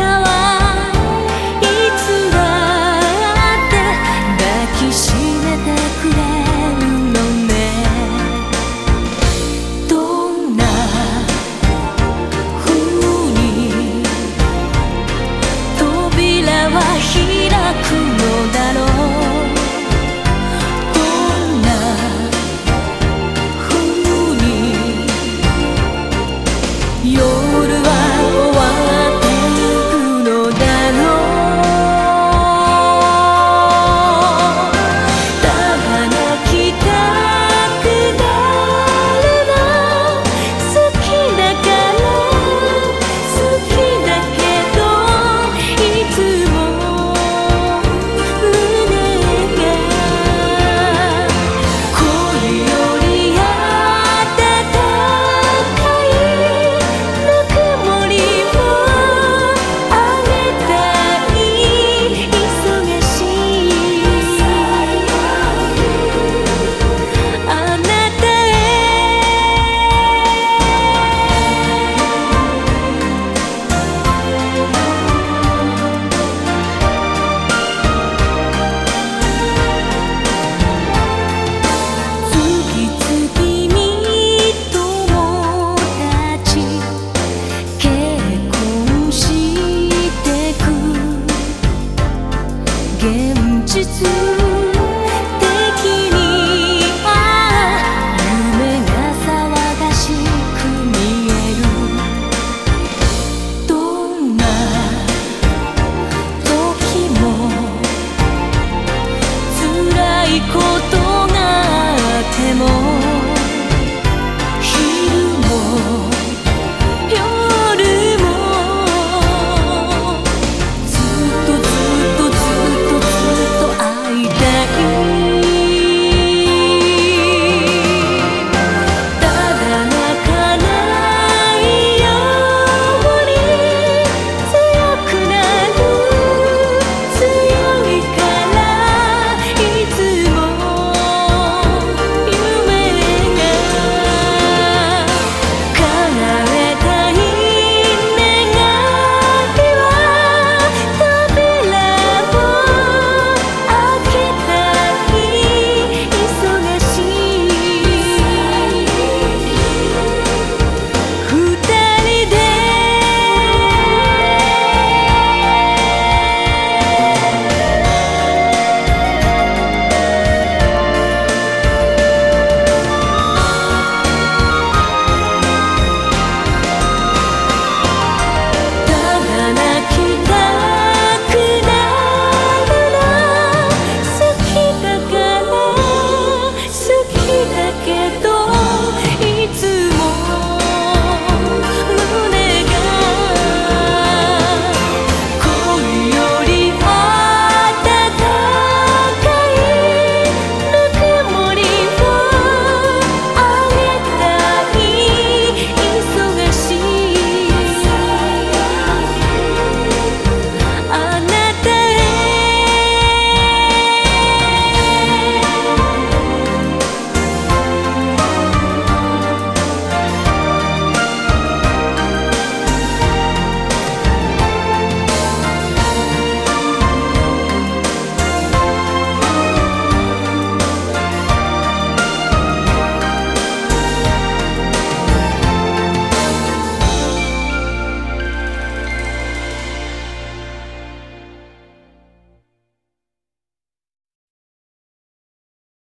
たわ